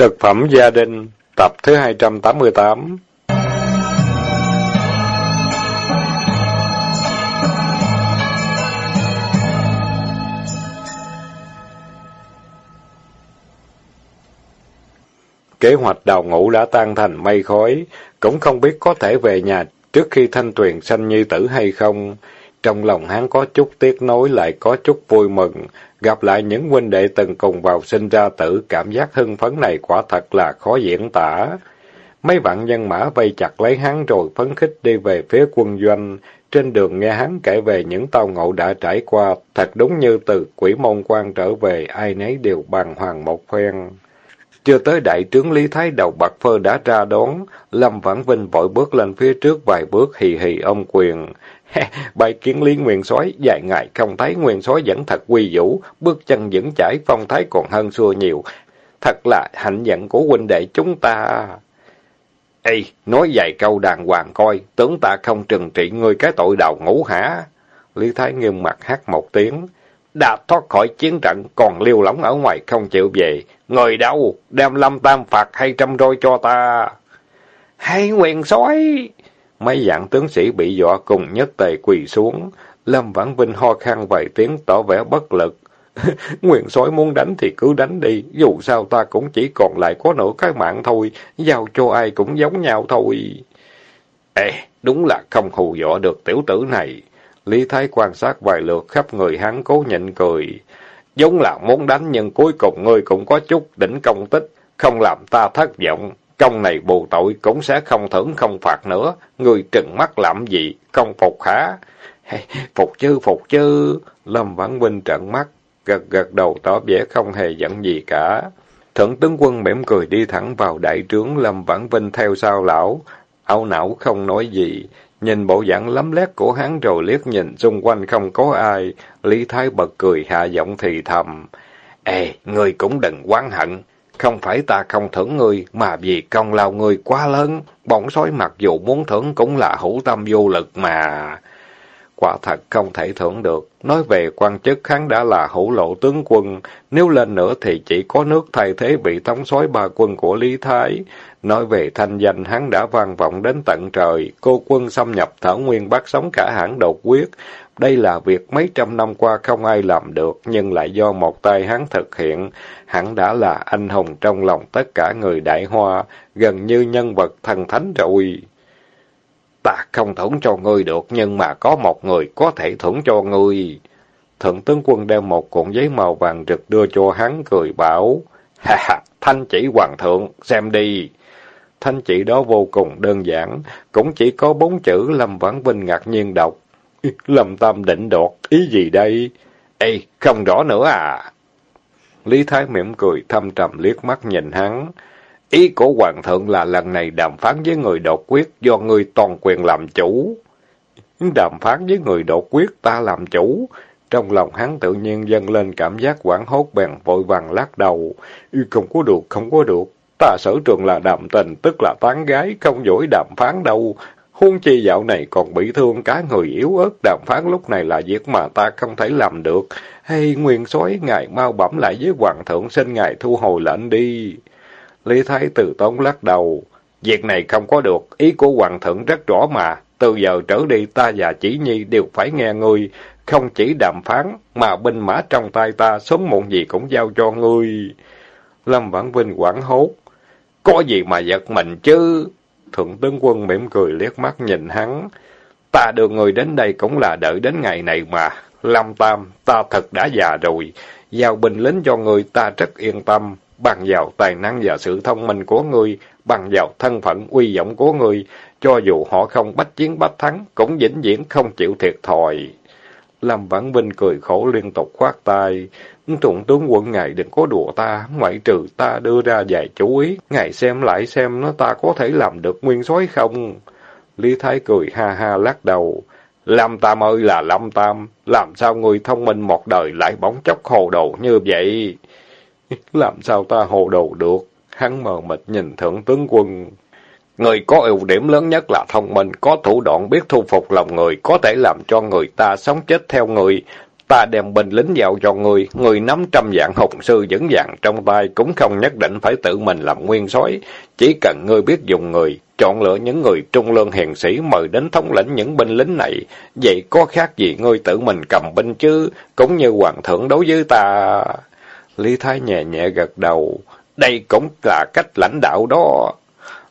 Cực phẩm gia đình, tập thứ 288 Kế hoạch đào ngũ đã tan thành mây khói, cũng không biết có thể về nhà trước khi thanh tuyền sanh nhi tử hay không. Trong lòng hắn có chút tiếc nối lại có chút vui mừng, gặp lại những huynh đệ từng cùng vào sinh ra tử, cảm giác hưng phấn này quả thật là khó diễn tả. Mấy vạn nhân mã vây chặt lấy hắn rồi phấn khích đi về phía quân doanh. Trên đường nghe hắn kể về những tao ngộ đã trải qua, thật đúng như từ quỷ môn quan trở về, ai nấy đều bằng hoàng một phen. Chưa tới đại trướng Lý Thái đầu bạc phơ đã ra đón, Lâm Vãn Vinh vội bước lên phía trước vài bước hì hì ông quyền. Bài kiến lý nguyên soái dài ngày không thấy nguyên soái vẫn thật quy vũ, bước chân vững chãi phong thái còn hơn xưa nhiều. Thật là hạnh nhận của huynh đệ chúng ta. Ê, nói vài câu đàng hoàng coi, tướng ta không trừng trị ngươi cái tội đào ngũ hả? Lý Thái nghiêm mặt hát một tiếng. Đã thoát khỏi chiến trận, còn liêu lỏng ở ngoài không chịu về. Người đâu, đem lâm tam phạt hay trăm roi cho ta. Hay nguyên sói Mấy dạng tướng sĩ bị dọa cùng nhất tề quỳ xuống. Lâm Vãn Vinh ho khăn vài tiếng tỏ vẻ bất lực. Nguyện sói muốn đánh thì cứ đánh đi, dù sao ta cũng chỉ còn lại có nửa cái mạng thôi, giao cho ai cũng giống nhau thôi. Ê, đúng là không hù dọa được tiểu tử này. Lý Thái quan sát vài lượt khắp người hắn cố nhịn cười. Giống là muốn đánh nhưng cuối cùng ngươi cũng có chút đỉnh công tích, không làm ta thất vọng. Công này bù tội cũng sẽ không thưởng không phạt nữa. Người trừng mắt làm gì? Không phục hả? Hey, phục chứ, phục chứ. Lâm Vãn Vinh trợn mắt, gật gật đầu tỏ vẻ không hề giận gì cả. Thượng tướng quân mỉm cười đi thẳng vào đại trướng, Lâm Vãn Vinh theo sau lão. Áo não không nói gì. Nhìn bộ dạng lấm lét của hắn rồi liếc nhìn xung quanh không có ai. Lý Thái bật cười hạ giọng thì thầm. Ê, người cũng đừng quán hận. Không phải ta không thưởng ngươi, mà vì công lao ngươi quá lớn. bỗng sói mặc dù muốn thưởng cũng là hữu tâm vô lực mà. Quả thật không thể thưởng được. Nói về quan chức hắn đã là hữu lộ tướng quân. Nếu lên nữa thì chỉ có nước thay thế bị thống soái ba quân của Lý Thái. Nói về thanh danh hắn đã vang vọng đến tận trời. Cô quân xâm nhập Thảo Nguyên bắt sống cả hãng đột quyết. Đây là việc mấy trăm năm qua không ai làm được, nhưng lại do một tay hắn thực hiện. Hắn đã là anh hùng trong lòng tất cả người đại hoa, gần như nhân vật thần thánh rồi. Ta không thưởng cho ngươi được, nhưng mà có một người có thể thưởng cho ngươi. Thượng tướng quân đem một cuộn giấy màu vàng rực đưa cho hắn, cười bảo. Ha ha, thanh chỉ hoàng thượng, xem đi. Thanh chỉ đó vô cùng đơn giản, cũng chỉ có bốn chữ Lâm Vãn Vinh ngạc nhiên đọc. Lâm Tam định đột, ý gì đây? Ê, không rõ nữa à? Lý Thái mỉm cười thâm trầm liếc mắt nhìn hắn. Ý của Hoàng thượng là lần này đàm phán với người đột quyết do người toàn quyền làm chủ. Đàm phán với người đột quyết ta làm chủ. Trong lòng hắn tự nhiên dâng lên cảm giác quảng hốt bèn vội vàng lắc đầu. Không có được, không có được. Ta sở trường là đàm tình, tức là tán gái, không giỏi đàm phán đâu. Huống chi dạo này còn bị thương cả người yếu ớt, đàm phán lúc này là việc mà ta không thể làm được. Hay nguyên soái ngài mau bẩm lại với hoàng thượng xin ngài thu hồi lệnh đi. Lý Thái Từ Tốn lắc đầu. Việc này không có được, ý của hoàng thượng rất rõ mà. Từ giờ trở đi ta và chỉ nhi đều phải nghe ngươi. Không chỉ đàm phán, mà binh mã trong tay ta sớm muộn gì cũng giao cho ngươi. Lâm Vãn Vinh quảng hốt. Có gì mà giật mình chứ? Thượng tướng quân mỉm cười liếc mắt nhìn hắn. Ta đưa người đến đây cũng là đợi đến ngày này mà. Lâm Tam, ta thật đã già rồi. Giao binh lính cho người ta rất yên tâm. Bằng vào tài năng và sự thông minh của ngươi, bằng vào thân phận uy vọng của ngươi, cho dù họ không bách chiến bách thắng, cũng vĩnh viễn không chịu thiệt thòi. Lâm Vãn Vinh cười khổ liên tục khoát tay. Trụng tướng quân ngài đừng có đùa ta, ngoại trừ ta đưa ra vài chú ý, ngài xem lại xem nó ta có thể làm được nguyên soái không? Lý Thái cười ha ha lắc đầu. Lâm Tam ơi là Lâm Tam, làm sao người thông minh một đời lại bóng chốc hồ đồ như vậy? Làm sao ta hồ đồ được? Hắn mờ mịt nhìn thượng tướng quân. Người có ưu điểm lớn nhất là thông minh, có thủ đoạn biết thu phục lòng người, có thể làm cho người ta sống chết theo người. ta đem binh lính vào cho người, người nắm trăm dạng hùng sư vững dạng trong tay, cũng không nhất định phải tự mình làm nguyên soái chỉ cần ngươi biết dùng người, chọn lựa những người trung lương hiền sĩ mời đến thống lĩnh những binh lính này, vậy có khác gì ngươi tự mình cầm binh chứ, cũng như hoàng thượng đối với ta. Lý Thái nhẹ nhẹ gật đầu, đây cũng là cách lãnh đạo đó.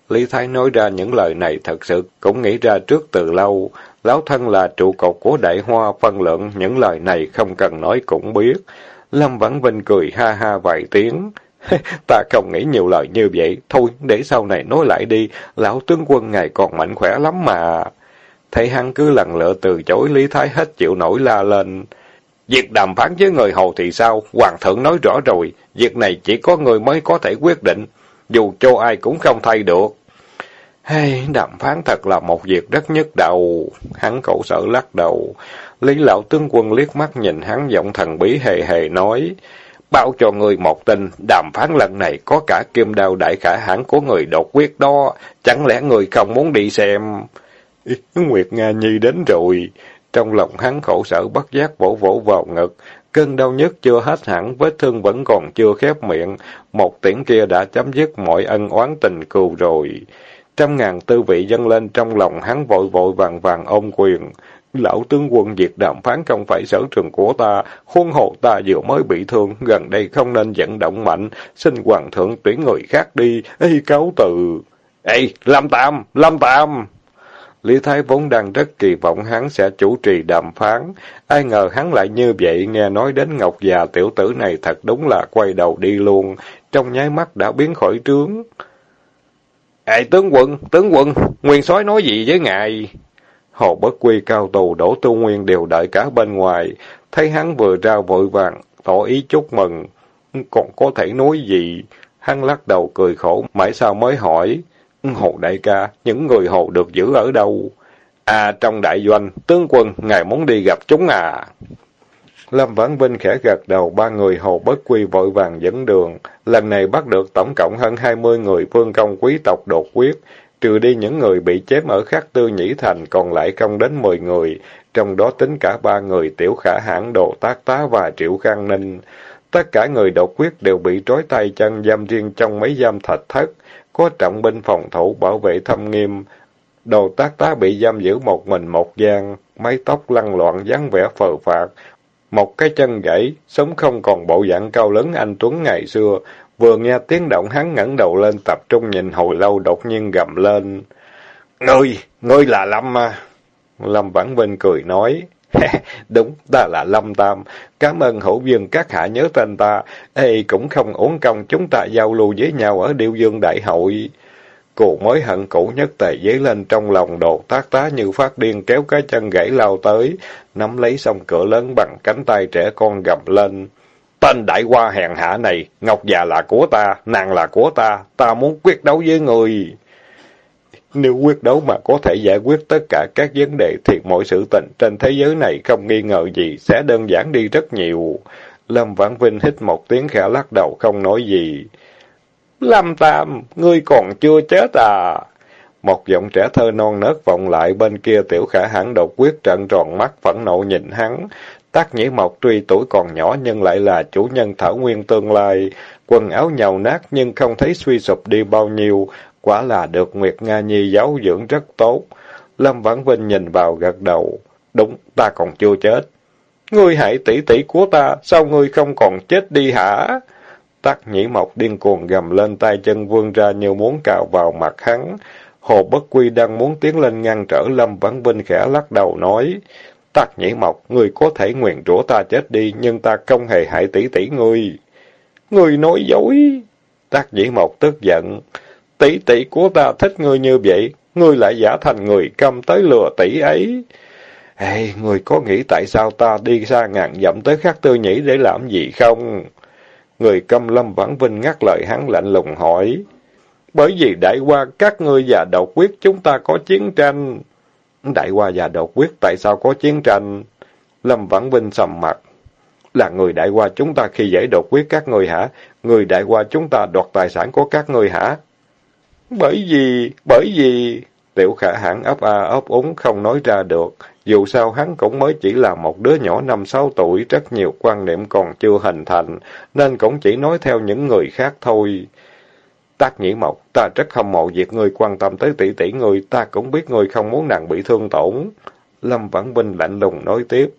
Lý Thái nói ra những lời này thật sự cũng nghĩ ra trước từ lâu. Lão thân là trụ cột của đại hoa phân lượng, những lời này không cần nói cũng biết. Lâm Vãn Vinh cười ha ha vài tiếng. Ta không nghĩ nhiều lời như vậy, thôi để sau này nói lại đi, lão tướng quân ngài còn mạnh khỏe lắm mà. Thấy hắn cứ lần lựa từ chối Lý Thái hết chịu nổi la lên. Việc đàm phán với người hầu thì sao? Hoàng thượng nói rõ rồi, việc này chỉ có người mới có thể quyết định, dù cho ai cũng không thay được. Hey, đàm phán thật là một việc rất nhức đầu. Hắn khổ sở lắc đầu. Lý lão tướng quân liếc mắt nhìn hắn giọng thần bí hề hề nói. Bao cho người một tin, đàm phán lần này có cả kim đao đại khả hãn của người đột quyết đó. Chẳng lẽ người không muốn đi xem? Nguyệt Nga Nhi đến rồi. Trong lòng hắn khổ sở bất giác vỗ vỗ vào ngực. Cơn đau nhức chưa hết hẳn, vết thương vẫn còn chưa khép miệng. Một tiếng kia đã chấm dứt mọi ân oán tình cừu rồi. Trăm ngàn tư vị dâng lên trong lòng hắn vội vội vàng vàng ôm quyền. Lão tướng quân việc đàm phán không phải sở trường của ta, khuôn hộ ta vừa mới bị thương, gần đây không nên vận động mạnh, xin hoàng thượng tuyển người khác đi, ê cáo từ. Ê, Lâm Tam, Lâm Tam! Lý Thái vốn đang rất kỳ vọng hắn sẽ chủ trì đàm phán, ai ngờ hắn lại như vậy, nghe nói đến Ngọc già tiểu tử này thật đúng là quay đầu đi luôn, trong nháy mắt đã biến khỏi trướng. Ê tướng quân, tướng quân, nguyên soái nói gì với ngài? Hồ Bất Quy cao tù đổ tu nguyên đều đợi cả bên ngoài, thấy hắn vừa ra vội vàng, tỏ ý chúc mừng. Còn có thể nói gì? Hắn lắc đầu cười khổ, mãi sao mới hỏi. Hồ đại ca, những người hồ được giữ ở đâu? À, trong đại doanh, tướng quân, ngài muốn đi gặp chúng à? Lâm Vãn Vinh khẽ gật đầu, ba người hồ bất quy vội vàng dẫn đường. Lần này bắt được tổng cộng hơn hai mươi người vương công quý tộc đột quyết, trừ đi những người bị chém ở khắc tư nhĩ thành, còn lại không đến mười người, trong đó tính cả ba người tiểu khả hãn đồ tác tá và triệu khang ninh. Tất cả người đột quyết đều bị trói tay chân giam riêng trong mấy giam thạch thất, có trọng binh phòng thủ bảo vệ thâm nghiêm. Đồ tác tá bị giam giữ một mình một gian, mái tóc lăn loạn dáng vẻ phờ phạt, một cái chân gãy, sống không còn bộ dạng cao lớn anh Tuấn ngày xưa, vừa nghe tiếng động hắn ngẩng đầu lên tập trung nhìn hồi lâu đột nhiên gầm lên. Ngươi, ngươi là Lâm à? Lâm Vãn Vinh cười nói. Đúng, ta là Lâm Tam. Cảm ơn hữu dương các hạ nhớ tên ta. Ê, cũng không uổng công chúng ta giao lưu với nhau ở Điêu Dương Đại Hội. Cụ mới hận cũ nhất tề dấy lên trong lòng đồ tác tá như phát điên kéo cái chân gãy lao tới, nắm lấy xong cửa lớn bằng cánh tay trẻ con gầm lên. Tên đại hoa hèn hạ này, Ngọc già là của ta, nàng là của ta, ta muốn quyết đấu với người. Nếu quyết đấu mà có thể giải quyết tất cả các vấn đề thì mọi sự tình trên thế giới này không nghi ngờ gì sẽ đơn giản đi rất nhiều. Lâm Vãn Vinh hít một tiếng khẽ lắc đầu không nói gì. Lâm Tam, ngươi còn chưa chết à? Một giọng trẻ thơ non nớt vọng lại bên kia tiểu khả hãn đột quyết trận tròn mắt phẫn nộ nhìn hắn. Tác nhĩ mộc tuy tuổi còn nhỏ nhưng lại là chủ nhân thảo nguyên tương lai. Quần áo nhàu nát nhưng không thấy suy sụp đi bao nhiêu. Quả là được Nguyệt Nga Nhi giáo dưỡng rất tốt. Lâm Vãn Vinh nhìn vào gật đầu. Đúng, ta còn chưa chết. Ngươi hại tỷ tỷ của ta, sao ngươi không còn chết đi hả? Tắc nhĩ mộc điên cuồng gầm lên tay chân vươn ra như muốn cào vào mặt hắn. Hồ Bất Quy đang muốn tiến lên ngăn trở Lâm Vãn Vinh khẽ lắc đầu nói. Tắc nhĩ mộc, ngươi có thể nguyện rủa ta chết đi, nhưng ta không hề hại tỷ tỷ ngươi. Ngươi nói dối. Tắc nhĩ mộc tức giận. Tỷ tỷ của ta thích ngươi như vậy, ngươi lại giả thành người câm tới lừa tỷ ấy. Ê, ngươi có nghĩ tại sao ta đi xa ngàn dặm tới khắc tư nhĩ để làm gì không? Người câm lâm vãn vinh ngắt lời hắn lạnh lùng hỏi. Bởi vì đại qua các ngươi và độc quyết chúng ta có chiến tranh. Đại qua và độc quyết tại sao có chiến tranh? Lâm Vãn Vinh sầm mặt. Là người đại qua chúng ta khi giải độc quyết các ngươi hả? Người đại qua chúng ta đoạt tài sản của các ngươi hả? Bởi vì, bởi vì... Tiểu khả hãn ấp a ấp úng không nói ra được. Dù sao hắn cũng mới chỉ là một đứa nhỏ năm sáu tuổi, rất nhiều quan niệm còn chưa hình thành, nên cũng chỉ nói theo những người khác thôi. Tác nhĩ mộc, ta rất hâm mộ việc ngươi quan tâm tới tỷ tỷ ngươi, ta cũng biết ngươi không muốn nàng bị thương tổn. Lâm Vãn Vinh lạnh lùng nói tiếp.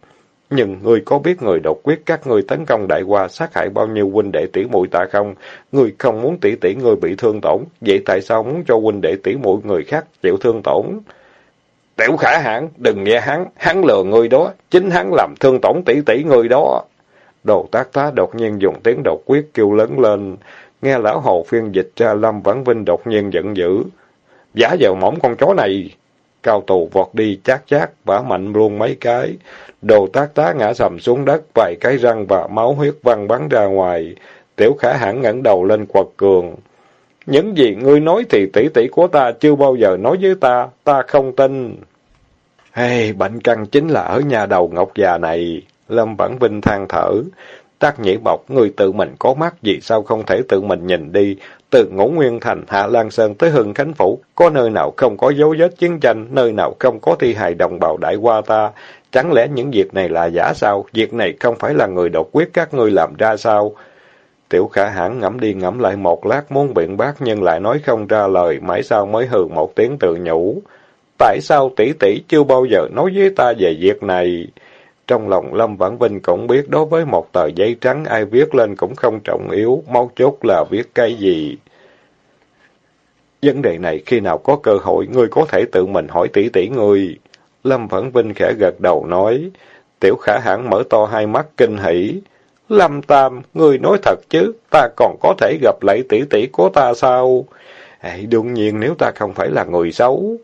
Nhưng ngươi có biết người độc quyết các ngươi tấn công đại qua sát hại bao nhiêu huynh đệ tỷ muội ta không? Ngươi không muốn tỷ tỷ ngươi bị thương tổn, vậy tại sao muốn cho huynh đệ tỷ muội người khác chịu thương tổn? Tiểu khả hãn, đừng nghe hắn, hắn lừa ngươi đó, chính hắn làm thương tổn tỷ tỷ ngươi đó. Đồ tác tá đột nhiên dùng tiếng độc quyết kêu lớn lên, nghe lão hồ phiên dịch ra Lâm Vãn Vinh đột nhiên giận dữ. Giả vào mỏng con chó này! Cao tù vọt đi chát chát, bả mạnh luôn mấy cái. Đồ tác tá ngã sầm xuống đất, vài cái răng và máu huyết văng bắn ra ngoài. Tiểu khả hãn ngẩng đầu lên quật cường. Những gì ngươi nói thì tỷ tỷ của ta chưa bao giờ nói với ta, ta không tin. Hey, bệnh căn chính là ở nhà đầu ngọc già này. Lâm Vãn Vinh than thở. Tác nhĩ bọc, người tự mình có mắt, vì sao không thể tự mình nhìn đi? Từ Ngũ Nguyên Thành, Hạ Lan Sơn tới Hưng Khánh Phủ, có nơi nào không có dấu vết chiến tranh, nơi nào không có thi hài đồng bào đại qua ta? Chẳng lẽ những việc này là giả sao? Việc này không phải là người độc quyết các ngươi làm ra sao? Tiểu khả hãn ngẫm đi ngẫm lại một lát muốn biện bác nhưng lại nói không ra lời, mãi sau mới hừ một tiếng tự nhủ. Tại sao tỷ tỷ chưa bao giờ nói với ta về việc này? Trong lòng Lâm Vãn Vinh cũng biết đối với một tờ giấy trắng ai viết lên cũng không trọng yếu, mấu chốt là viết cái gì. Vấn đề này khi nào có cơ hội, ngươi có thể tự mình hỏi tỷ tỷ ngươi. Lâm Vãn Vinh khẽ gật đầu nói. Tiểu khả hãn mở to hai mắt kinh hỉ. Lâm Tam, ngươi nói thật chứ, ta còn có thể gặp lại tỷ tỷ của ta sao? À, đương nhiên nếu ta không phải là người xấu.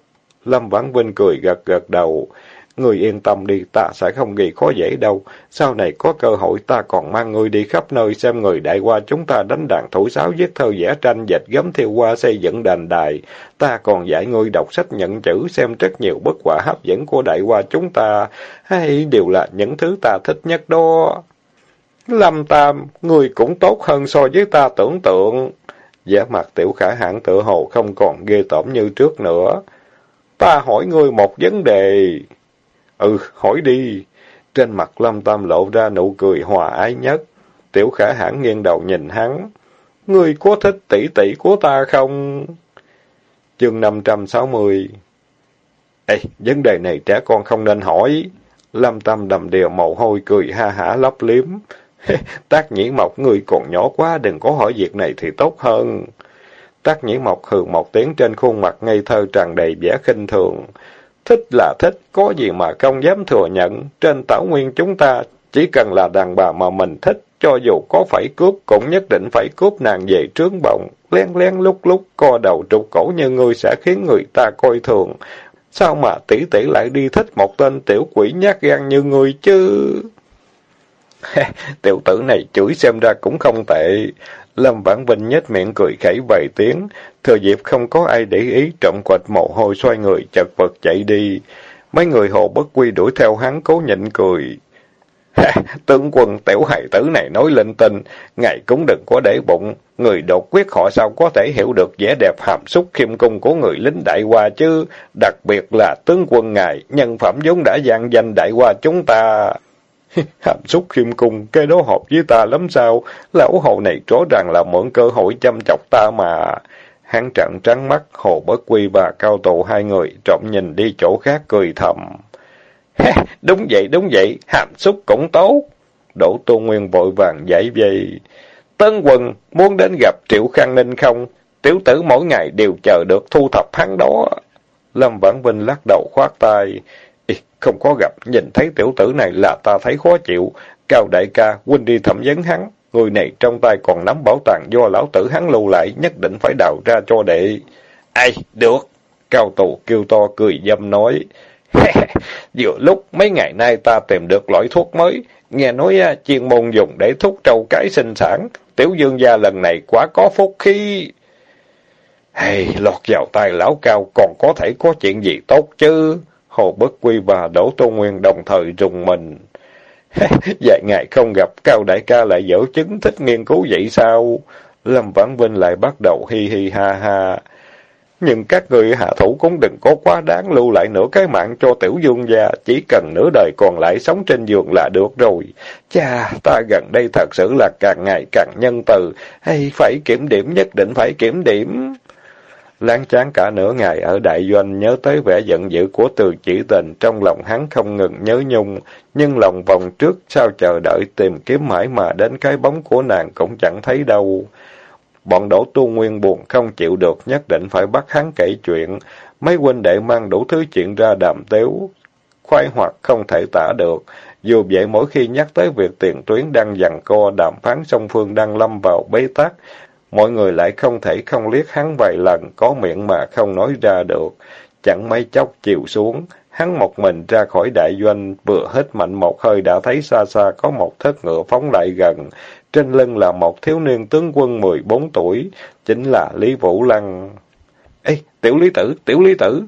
Lâm Vãn Vinh cười gật gật đầu. Người yên tâm đi, ta sẽ không gây khó dễ đâu. Sau này có cơ hội ta còn mang người đi khắp nơi xem người đại qua chúng ta đánh đàn thủ sáo viết thơ vẽ tranh dệt gấm theo qua xây dựng đền đài. Ta còn dạy người đọc sách nhận chữ xem rất nhiều bất quả hấp dẫn của đại qua chúng ta. Hay đều là những thứ ta thích nhất đó. Lâm Tam, người cũng tốt hơn so với ta tưởng tượng. Giả mặt tiểu khả hãn tự hồ không còn ghê tởm như trước nữa. Ta hỏi ngươi một vấn đề. Ừ, hỏi đi. Trên mặt Lâm Tam lộ ra nụ cười hòa ái nhất. Tiểu khả hãn nghiêng đầu nhìn hắn. Ngươi có thích tỷ tỷ của ta không? Chương 560 Ê, vấn đề này trẻ con không nên hỏi. Lâm Tam đầm đều mồ hôi cười ha hả lấp liếm. Tác nhĩ mộc, người còn nhỏ quá, đừng có hỏi việc này thì tốt hơn. Tác nhĩ mộc hừ một tiếng trên khuôn mặt ngây thơ tràn đầy vẻ khinh thường. Thích là thích, có gì mà không dám thừa nhận. Trên tảo nguyên chúng ta, chỉ cần là đàn bà mà mình thích, cho dù có phải cướp, cũng nhất định phải cướp nàng về trướng bồng. Lén lén lúc lúc, co đầu trục cổ như ngươi sẽ khiến người ta coi thường. Sao mà tỷ tỷ lại đi thích một tên tiểu quỷ nhát gan như ngươi chứ? tiểu tử này chửi xem ra cũng không tệ. Lâm Vãn Vinh nhếch miệng cười khẩy vài tiếng, thừa dịp không có ai để ý, trọng quạch mồ hôi xoay người chật vật chạy đi. Mấy người hồ bất quy đuổi theo hắn cố nhịn cười. tướng quân tiểu hài tử này nói lên tinh, ngài cũng đừng có để bụng, người đột quyết họ sao có thể hiểu được vẻ đẹp hàm xúc khiêm cung của người lính đại hoa chứ, đặc biệt là tướng quân ngài, nhân phẩm vốn đã gian danh đại hoa chúng ta. Hàm xúc khiêm cung, cái đó hợp với ta lắm sao? Lão hồ này rõ ràng là mượn cơ hội chăm chọc ta mà. Hắn trận trắng mắt, hồ bất quy và cao tụ hai người, trộm nhìn đi chỗ khác cười thầm. đúng vậy, đúng vậy, hàm xúc cũng tốt. Đỗ Tô Nguyên vội vàng giải vây. Tân quần, muốn đến gặp Triệu Khang Ninh không? Tiểu tử mỗi ngày đều chờ được thu thập hắn đó. Lâm Vãn Vinh lắc đầu khoát tay. Không có gặp, nhìn thấy tiểu tử này là ta thấy khó chịu. Cao đại ca, huynh đi thẩm vấn hắn. Người này trong tay còn nắm bảo tàng do lão tử hắn lưu lại, nhất định phải đào ra cho đệ. Ai, được. Cao tù kêu to cười dâm nói. Vừa lúc mấy ngày nay ta tìm được loại thuốc mới, nghe nói chuyên môn dùng để thúc trâu cái sinh sản. Tiểu dương gia lần này quá có phúc khí. Hay, lọt vào tay lão cao còn có thể có chuyện gì tốt chứ? Hồ Bất Quy và Đỗ Tô Nguyên đồng thời rùng mình. Vài ngày không gặp, Cao Đại ca lại dở chứng thích nghiên cứu vậy sao? Lâm Vãn Vinh lại bắt đầu hi hi ha ha. Nhưng các người hạ thủ cũng đừng có quá đáng lưu lại nửa cái mạng cho tiểu dương gia, chỉ cần nửa đời còn lại sống trên giường là được rồi. Cha, ta gần đây thật sự là càng ngày càng nhân từ, hay phải kiểm điểm nhất định phải kiểm điểm. Láng chán cả nửa ngày ở đại doanh nhớ tới vẻ giận dữ của từ chỉ tình, trong lòng hắn không ngừng nhớ nhung, nhưng lòng vòng trước sao chờ đợi tìm kiếm mãi mà đến cái bóng của nàng cũng chẳng thấy đâu. Bọn đổ tu nguyên buồn không chịu được, nhất định phải bắt hắn kể chuyện. Mấy huynh đệ mang đủ thứ chuyện ra đàm tiếu khoái hoặc không thể tả được. Dù vậy mỗi khi nhắc tới việc tiền tuyến đang dằn co, đàm phán song phương đang lâm vào bế tắc, mọi người lại không thể không liếc hắn vài lần, có miệng mà không nói ra được. Chẳng mấy chốc chiều xuống, hắn một mình ra khỏi đại doanh, vừa hít mạnh một hơi đã thấy xa xa có một thất ngựa phóng lại gần. Trên lưng là một thiếu niên tướng quân 14 tuổi, chính là Lý Vũ Lăng. Ê, tiểu lý tử, tiểu lý tử!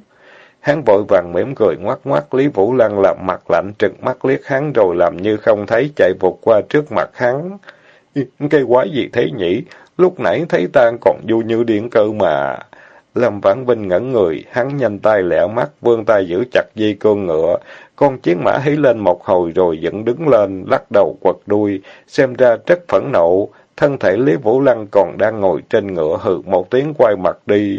Hắn vội vàng mỉm cười ngoắt ngoắt Lý Vũ Lăng làm mặt lạnh trừng mắt liếc hắn rồi làm như không thấy chạy vụt qua trước mặt hắn. Cái quái gì thế nhỉ? Lúc nãy thấy ta còn vui như điện cơ mà. Lâm Vãn Vinh ngẩn người, hắn nhanh tay lẹ mắt, vươn tay giữ chặt dây cương ngựa. Con chiến mã hí lên một hồi rồi dựng đứng lên, lắc đầu quật đuôi, xem ra rất phẫn nộ. Thân thể Lý Vũ Lăng còn đang ngồi trên ngựa hừ một tiếng quay mặt đi.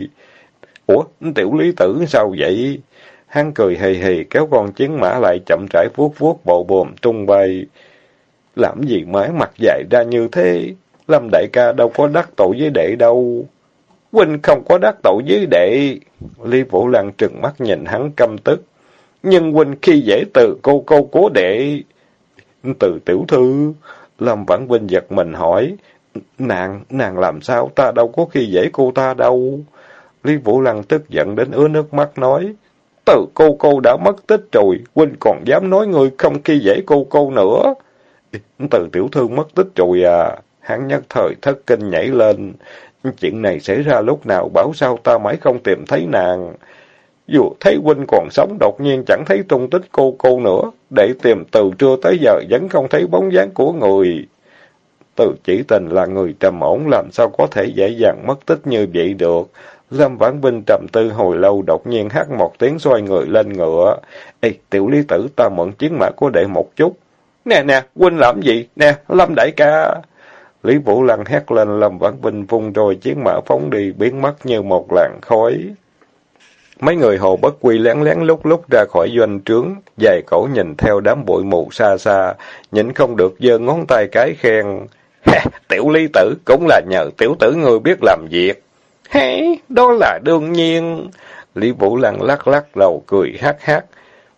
Ủa, tiểu lý tử sao vậy? Hắn cười hề hề kéo con chiến mã lại chậm rãi vuốt vuốt bộ bồm tung bay. Làm gì mái mặt dài ra như thế? Lâm đại ca đâu có đắc tội với đệ đâu. Huynh không có đắc tội với đệ. Lý Vũ Lăng trừng mắt nhìn hắn căm tức. Nhưng Huynh khi dễ từ cô cô cố đệ. Từ tiểu thư. Lâm Vãn Vinh giật mình hỏi. Nàng, nàng làm sao? Ta đâu có khi dễ cô ta đâu. Lý Vũ Lăng tức giận đến ứa nước mắt nói. Từ cô cô đã mất tích rồi. Huynh còn dám nói người không khi dễ cô cô nữa. Từ tiểu thư mất tích rồi à. Hắn nhất thời thất kinh nhảy lên. Chuyện này xảy ra lúc nào bảo sao ta mãi không tìm thấy nàng. Dù thấy huynh còn sống đột nhiên chẳng thấy tung tích cô cô nữa. Để tìm từ trưa tới giờ vẫn không thấy bóng dáng của người. Từ chỉ tình là người trầm ổn làm sao có thể dễ dàng mất tích như vậy được. Lâm Vãn Vinh trầm tư hồi lâu đột nhiên hát một tiếng xoay người lên ngựa. Ê, tiểu lý tử ta mượn chiến mã của đệ một chút. Nè nè, huynh làm gì? Nè, Lâm đại ca. Lý Vũ Lăng hét lên, Lâm Vãn Vinh vung rồi chiến mã phóng đi, biến mất như một làn khói. Mấy người hồ bất quy lén lén lúc lúc ra khỏi doanh trướng, dài cổ nhìn theo đám bụi mù xa xa, nhịn không được giơ ngón tay cái khen. tiểu lý tử cũng là nhờ tiểu tử người biết làm việc. Hey, đó là đương nhiên. Lý Vũ Lăng lắc lắc đầu cười hát hát.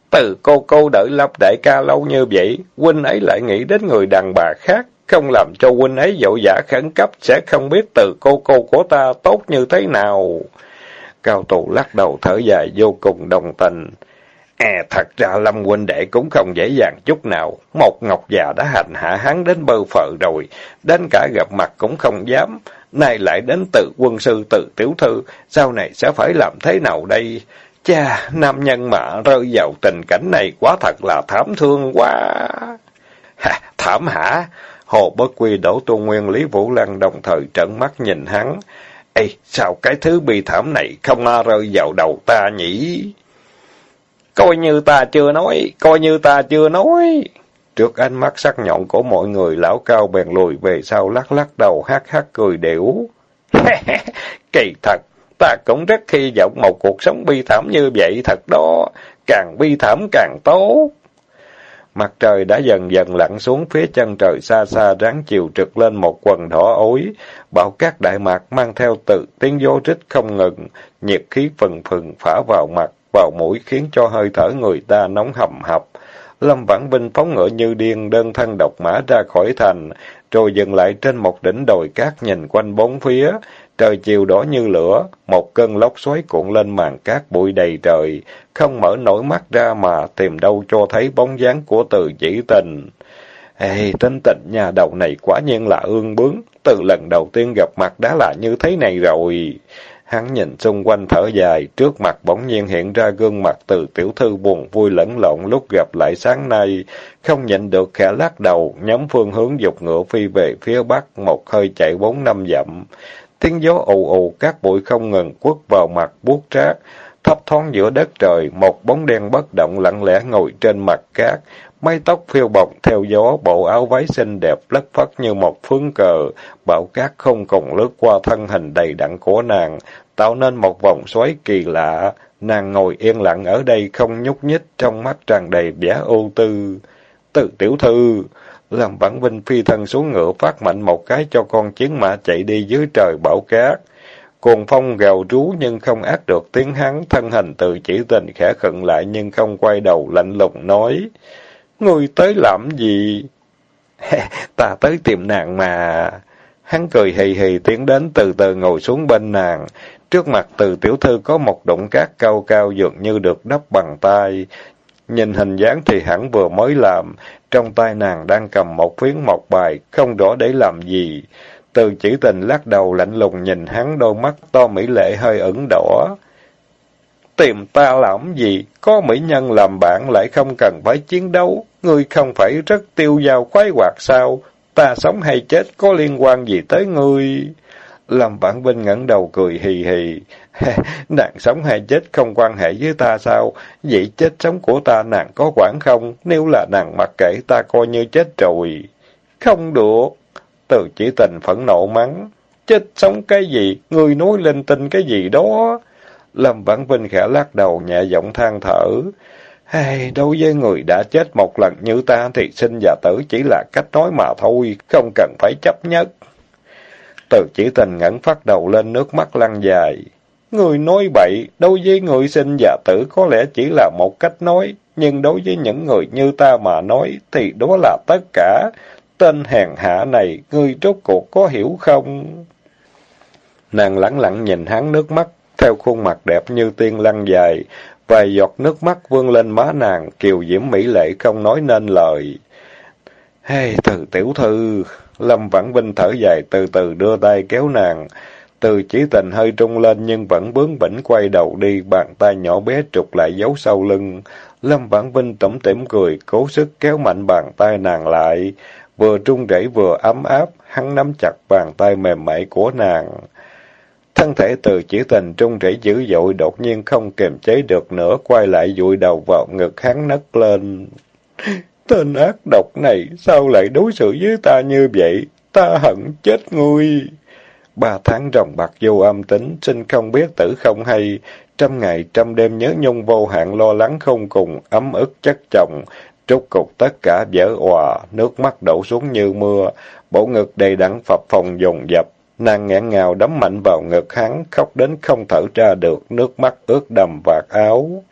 Từ cô cô đợi lập đại ca lâu như vậy, huynh ấy lại nghĩ đến người đàn bà khác, không làm cho huynh ấy dậu dã khẩn cấp, sẽ không biết từ cô cô của ta tốt như thế nào. Cao tù lắc đầu thở dài vô cùng đồng tình. À, thật ra Lâm huynh đệ cũng không dễ dàng chút nào. Một ngọc già đã hành hạ hắn đến bơ phờ rồi, đến cả gặp mặt cũng không dám. Nay lại đến tự quân sư tự tiểu thư, sau này sẽ phải làm thế nào đây? Cha, nam nhân mà rơi vào tình cảnh này quá thật là thảm thương quá. Ha, thảm hả? Hồ Bất Quy đổ tu nguyên Lý Vũ Lăng đồng thời trợn mắt nhìn hắn. Ê, sao cái thứ bi thảm này không rơi vào đầu ta nhỉ? Coi như ta chưa nói, coi như ta chưa nói. Trước ánh mắt sắc nhọn của mọi người, lão cao bèn lùi về sau lắc lắc đầu hát hát cười đểu. Kỳ thật, ta cũng rất hy vọng một cuộc sống bi thảm như vậy thật đó, càng bi thảm càng tốt. Mặt trời đã dần dần lặn xuống phía chân trời xa xa ráng chiều trực lên một quần đỏ ối. Bão cát đại mạc mang theo từ tiếng vô rít không ngừng, nhiệt khí phừng phừng phả vào mặt, vào mũi khiến cho hơi thở người ta nóng hầm hập. Lâm Vãn Vinh phóng ngựa như điên đơn thân độc mã ra khỏi thành, rồi dừng lại trên một đỉnh đồi cát nhìn quanh bốn phía. Trời chiều đỏ như lửa, một cơn lốc xoáy cuộn lên màn cát bụi đầy trời, không mở nổi mắt ra mà tìm đâu cho thấy bóng dáng của từ chỉ tình. Ê, tính tình nhà đầu này quả nhiên là ương bướng, từ lần đầu tiên gặp mặt đã là như thế này rồi. Hắn nhìn xung quanh thở dài, trước mặt bỗng nhiên hiện ra gương mặt từ tiểu thư buồn vui lẫn lộn lúc gặp lại sáng nay. Không nhịn được khẽ lắc đầu, nhóm phương hướng dục ngựa phi về phía bắc, một hơi chạy bốn năm dặm tiếng gió ù ù, các bụi không ngừng quất vào mặt buốt rác. Thấp thoáng giữa đất trời, một bóng đen bất động lặng lẽ ngồi trên mặt cát, mái tóc phiêu bồng theo gió, bộ áo váy xinh đẹp lất phất như một phướng cờ, bão cát không cùng lướt qua thân hình đầy đặn của nàng, tạo nên một vòng xoáy kỳ lạ. Nàng ngồi yên lặng ở đây không nhúc nhích, trong mắt tràn đầy vẻ ưu tư. Từ tiểu thư, làm vãn vinh phi thân xuống ngựa phát mạnh một cái cho con chiến mã chạy đi dưới trời bão cát. Cuồng phong gào rú nhưng không ác được tiếng hắn, thân hình từ chỉ tình khẽ khựng lại nhưng không quay đầu lạnh lùng nói. Ngươi tới làm gì? Ta tới tìm nàng mà. Hắn cười hì hì tiến đến từ từ ngồi xuống bên nàng. Trước mặt từ tiểu thư có một đụng cát cao cao dường như được đắp bằng tay. Nhìn hình dáng thì hẳn vừa mới làm, trong tay nàng đang cầm một phiến mộc bài, không rõ để làm gì. Từ chỉ tình lắc đầu lạnh lùng nhìn hắn đôi mắt to mỹ lệ hơi ửng đỏ. Tìm ta làm gì? Có mỹ nhân làm bạn lại không cần phải chiến đấu. Ngươi không phải rất tiêu dao khoái hoạt sao? Ta sống hay chết có liên quan gì tới ngươi? Lâm Vãn Vinh ngẩng đầu cười hì hì. nàng sống hay chết không quan hệ với ta sao? Vậy chết sống của ta nàng có quản không? Nếu là nàng mặc kệ ta coi như chết rồi. Không được. Từ chỉ tình phẫn nộ mắng. Chết sống cái gì? người nói linh tinh cái gì đó? Lâm Vãn Vinh khẽ lắc đầu nhẹ giọng than thở. Hey, đối với người đã chết một lần như ta thì sinh và tử chỉ là cách nói mà thôi, không cần phải chấp nhất. Từ chỉ tình ngẩn phát đầu lên nước mắt lăn dài. Người nói bậy, đối với người sinh và tử có lẽ chỉ là một cách nói, nhưng đối với những người như ta mà nói thì đó là tất cả. Tên hèn hạ này, ngươi rốt cuộc có hiểu không? Nàng lẳng lặng nhìn hắn nước mắt, theo khuôn mặt đẹp như tiên lăn dài, vài giọt nước mắt vươn lên má nàng, kiều diễm mỹ lệ không nói nên lời. Hey, từ tiểu thư, Lâm Vãn Vinh thở dài từ từ đưa tay kéo nàng. Từ chỉ tình hơi trung lên nhưng vẫn bướng bỉnh quay đầu đi, bàn tay nhỏ bé trục lại giấu sau lưng. Lâm Vãn Vinh tủm tỉm cười, cố sức kéo mạnh bàn tay nàng lại. Vừa trung rẩy vừa ấm áp, hắn nắm chặt bàn tay mềm mại của nàng. Thân thể từ chỉ tình trung rẩy dữ dội đột nhiên không kiềm chế được nữa, quay lại dụi đầu vào ngực hắn nấc lên. Tên ác độc này, sao lại đối xử với ta như vậy? Ta hận chết ngươi. Ba tháng ròng bạc vô âm tính, sinh không biết tử không hay. Trăm ngày trăm đêm nhớ nhung vô hạn lo lắng không cùng, ấm ức chất chồng. Trút cục tất cả vỡ òa, nước mắt đổ xuống như mưa. Bộ ngực đầy đặn phập phòng dồn dập. Nàng nghẹn ngào đấm mạnh vào ngực hắn, khóc đến không thở ra được, nước mắt ướt đầm vạt áo.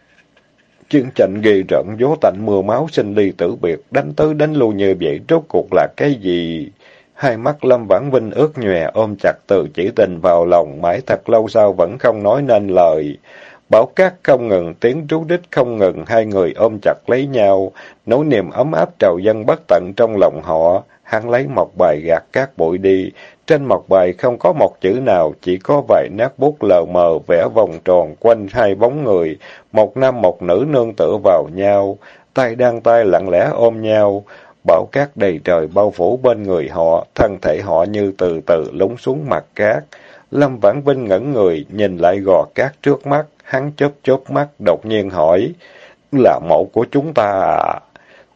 Chiến tranh gây rợn, gió tạnh mưa máu sinh ly tử biệt, đánh tới đánh lui như vậy, rốt cuộc là cái gì? Hai mắt Lâm Vãn Vinh ướt nhòe ôm chặt từ chỉ tình vào lòng, mãi thật lâu sau vẫn không nói nên lời. Bảo cát không ngừng, tiếng rú đích không ngừng, hai người ôm chặt lấy nhau, nỗi niềm ấm áp trào dân bất tận trong lòng họ. Hắn lấy một bài gạt cát bụi đi, trên mặt bài không có một chữ nào, chỉ có vài nét bút lờ mờ vẽ vòng tròn quanh hai bóng người, một nam một nữ nương tựa vào nhau, tay đang tay lặng lẽ ôm nhau. Bão cát đầy trời bao phủ bên người họ, thân thể họ như từ từ lúng xuống mặt cát. Lâm Vãn Vinh ngẩn người, nhìn lại gò cát trước mắt, hắn chớp chớp mắt, đột nhiên hỏi, là mẫu của chúng ta à?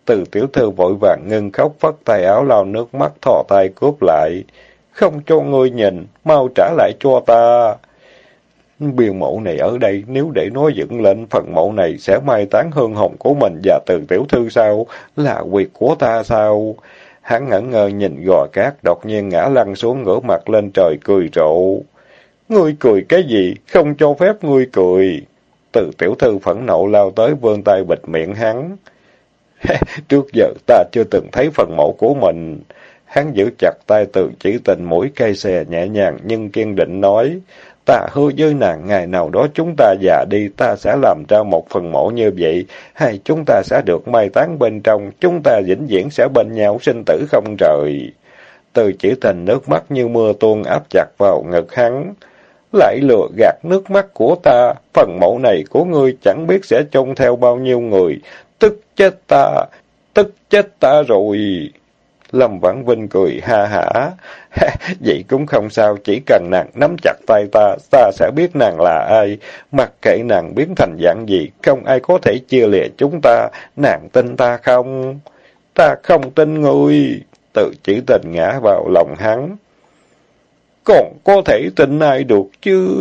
Từ tiểu thư vội vàng ngưng khóc vắt tay áo lau nước mắt thò tay cướp lại. Không cho ngươi nhìn, mau trả lại cho ta. Biên mẫu này ở đây, nếu để nó dựng lên, phần mẫu này sẽ mai tán hương hồng của mình và từ tiểu thư sao? Là quyệt của ta sao? Hắn ngẩn ngơ nhìn gò cát, đột nhiên ngã lăn xuống ngửa mặt lên trời cười rộ. Ngươi cười cái gì? Không cho phép ngươi cười. Từ tiểu thư phẫn nộ lao tới vươn tay bịt miệng hắn. Trước giờ ta chưa từng thấy phần mộ của mình. Hắn giữ chặt tay từ chỉ tình mũi cây xè nhẹ nhàng nhưng kiên định nói. Ta hứa với nàng ngày nào đó chúng ta già đi, ta sẽ làm ra một phần mộ như vậy, hay chúng ta sẽ được mai táng bên trong, chúng ta vĩnh viễn sẽ bên nhau sinh tử không rời. Từ chỉ tình nước mắt như mưa tuôn áp chặt vào ngực hắn. Lại lừa gạt nước mắt của ta, phần mộ này của ngươi chẳng biết sẽ trông theo bao nhiêu người, tức chết ta, tức chết ta rồi. Lâm Vãn Vinh cười ha hả. Vậy cũng không sao, chỉ cần nàng nắm chặt tay ta, ta sẽ biết nàng là ai. Mặc kệ nàng biến thành dạng gì, không ai có thể chia lìa chúng ta. Nàng tin ta không? Ta không tin ngươi. Tự chỉ tình ngã vào lòng hắn. Còn có thể tin ai được chứ?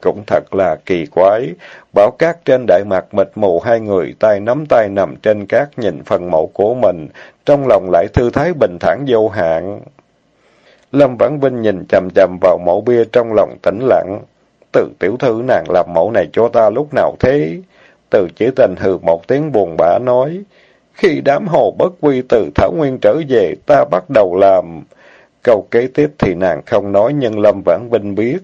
Cũng thật là kỳ quái. Bảo cát trên đại mạc mịt mù hai người tay nắm tay nằm trên cát nhìn phần mẫu của mình, trong lòng lại thư thái bình thản vô hạn. Lâm Vãn Vinh nhìn chầm chầm vào mẫu bia trong lòng tĩnh lặng. Từ tiểu thư nàng làm mẫu này cho ta lúc nào thế? Từ chỉ tình hừ một tiếng buồn bã nói. Khi đám hồ bất quy từ Thảo Nguyên trở về, ta bắt đầu làm. Câu kế tiếp thì nàng không nói nhưng Lâm Vãn Vinh biết.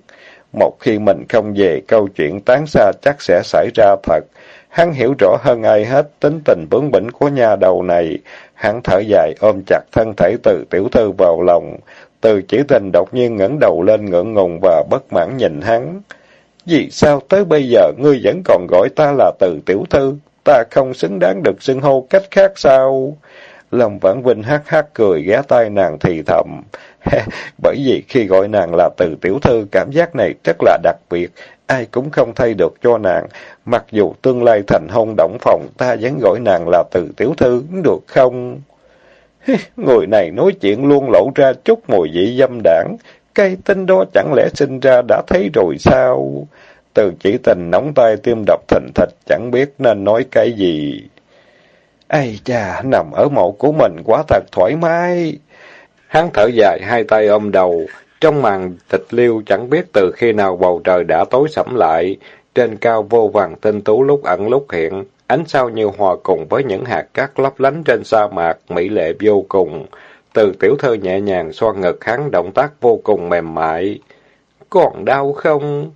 Một khi mình không về, câu chuyện tán xa chắc sẽ xảy ra thật. Hắn hiểu rõ hơn ai hết tính tình bướng bỉnh của nhà đầu này. Hắn thở dài ôm chặt thân thể từ tiểu thư vào lòng. Từ chỉ tình đột nhiên ngẩng đầu lên ngượng ngùng và bất mãn nhìn hắn. Vì sao tới bây giờ ngươi vẫn còn gọi ta là từ tiểu thư? Ta không xứng đáng được xưng hô cách khác sao? lòng Vãn Vinh hát hát cười ghé tai nàng thì thầm. Bởi vì khi gọi nàng là từ tiểu thư, cảm giác này rất là đặc biệt, ai cũng không thay được cho nàng. Mặc dù tương lai thành hôn động phòng, ta vẫn gọi nàng là từ tiểu thư, được không? Người này nói chuyện luôn lộ ra chút mùi vị dâm đảng. Cây tinh đó chẳng lẽ sinh ra đã thấy rồi sao? Từ chỉ tình nóng tay tim đập thình thịch, chẳng biết nên nói cái gì. Ây cha, nằm ở mộ của mình quá thật thoải mái. Hắn thở dài, hai tay ôm đầu. Trong màn tịch liêu chẳng biết từ khi nào bầu trời đã tối sẫm lại. Trên cao vô vàng tinh tú lúc ẩn lúc hiện. Ánh sao như hòa cùng với những hạt cát lấp lánh trên sa mạc, mỹ lệ vô cùng. Từ tiểu thơ nhẹ nhàng xoa ngực hắn động tác vô cùng mềm mại. Còn đau không?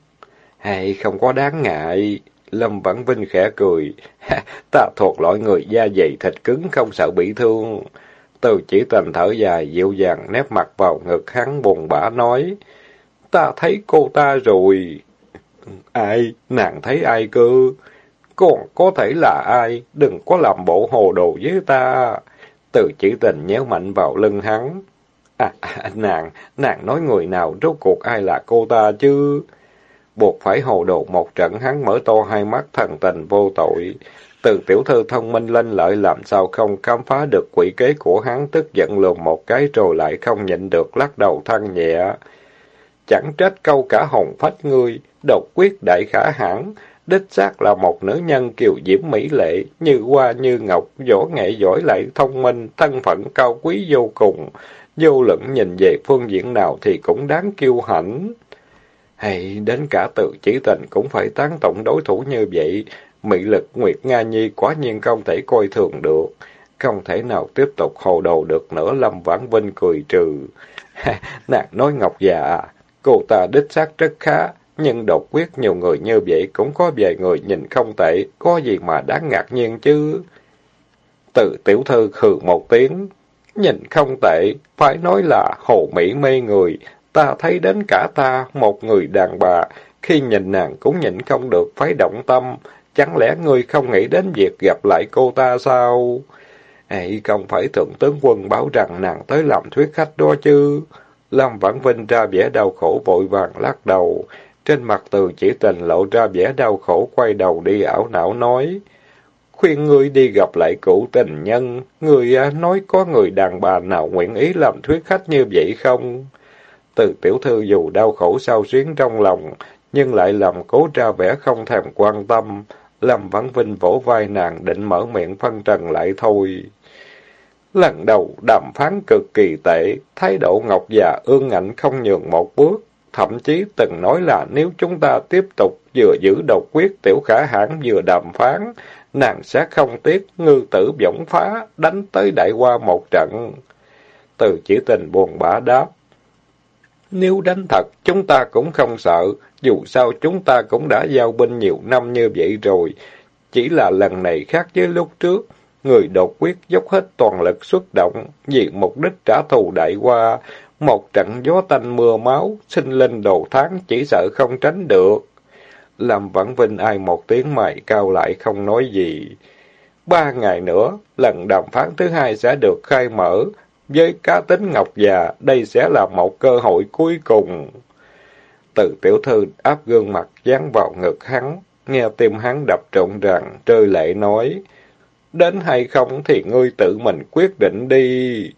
Hay không có đáng ngại. Lâm Vãn Vinh khẽ cười. Ta thuộc loại người da dày thịt cứng không sợ bị thương. Từ chỉ tình thở dài, dịu dàng nép mặt vào ngực hắn buồn bã nói. Ta thấy cô ta rồi. Ai? Nàng thấy ai cơ? Còn có thể là ai? Đừng có làm bộ hồ đồ với ta. Từ chỉ tình nhéo mạnh vào lưng hắn. À, à, nàng, nàng nói người nào rốt cuộc ai là cô ta chứ? Buộc phải hồ đồ một trận hắn mở to hai mắt thần tình vô tội. Từ tiểu thư thông minh lên lợi làm sao không khám phá được quỷ kế của hắn tức giận lùn một cái rồi lại không nhịn được lắc đầu than nhẹ. Chẳng trách câu cả hồng phách ngươi, độc quyết đại khả hãn, đích xác là một nữ nhân kiều diễm mỹ lệ, như hoa như ngọc, võ nghệ giỏi lại thông minh, thân phận cao quý vô cùng, vô luận nhìn về phương diện nào thì cũng đáng kiêu hãnh. Hay đến cả tự chỉ tình cũng phải tán tổng đối thủ như vậy, Mị lực Nguyệt Nga Nhi quá nhiên không thể coi thường được. Không thể nào tiếp tục hồ đầu được nữa, Lâm Vãn Vinh cười trừ. Nàng nói Ngọc già cô ta đích xác rất khá, nhưng độc quyết nhiều người như vậy cũng có vài người nhìn không tệ, có gì mà đáng ngạc nhiên chứ. Từ tiểu thư khừ một tiếng, nhìn không tệ, phải nói là hồ mỹ mê người, ta thấy đến cả ta, một người đàn bà, khi nhìn nàng cũng nhìn không được phải động tâm, Chẳng lẽ ngươi không nghĩ đến việc gặp lại cô ta sao? Ê, không phải thượng tướng quân bảo rằng nàng tới làm thuyết khách đó chứ. Lâm Vãn Vinh ra vẻ đau khổ vội vàng lắc đầu. Trên mặt từ chỉ tình lộ ra vẻ đau khổ quay đầu đi ảo não nói. Khuyên ngươi đi gặp lại cụ tình nhân. Ngươi à, nói có người đàn bà nào nguyện ý làm thuyết khách như vậy không? Từ tiểu thư dù đau khổ sao xuyến trong lòng, nhưng lại làm cố ra vẻ không thèm quan tâm. Lâm Vãn Vinh vỗ vai nàng định mở miệng phân trần lại thôi. Lần đầu đàm phán cực kỳ tệ, thái độ Ngọc già ương ảnh không nhường một bước, thậm chí từng nói là nếu chúng ta tiếp tục vừa giữ độc quyết tiểu khả hãn vừa đàm phán, nàng sẽ không tiếc ngư tử võng phá, đánh tới đại qua một trận. Từ chỉ tình buồn bã đáp. Nếu đánh thật, chúng ta cũng không sợ, dù sao chúng ta cũng đã giao binh nhiều năm như vậy rồi. Chỉ là lần này khác với lúc trước, người đột quyết dốc hết toàn lực xuất động, vì mục đích trả thù đại qua, một trận gió tanh mưa máu, sinh linh đầu tháng chỉ sợ không tránh được. Làm vãn vinh ai một tiếng mày cao lại không nói gì. Ba ngày nữa, lần đàm phán thứ hai sẽ được khai mở, Với cá tính ngọc già, đây sẽ là một cơ hội cuối cùng. Từ tiểu thư áp gương mặt dán vào ngực hắn, nghe tim hắn đập trộn ràng, rơi lệ nói, đến hay không thì ngươi tự mình quyết định đi.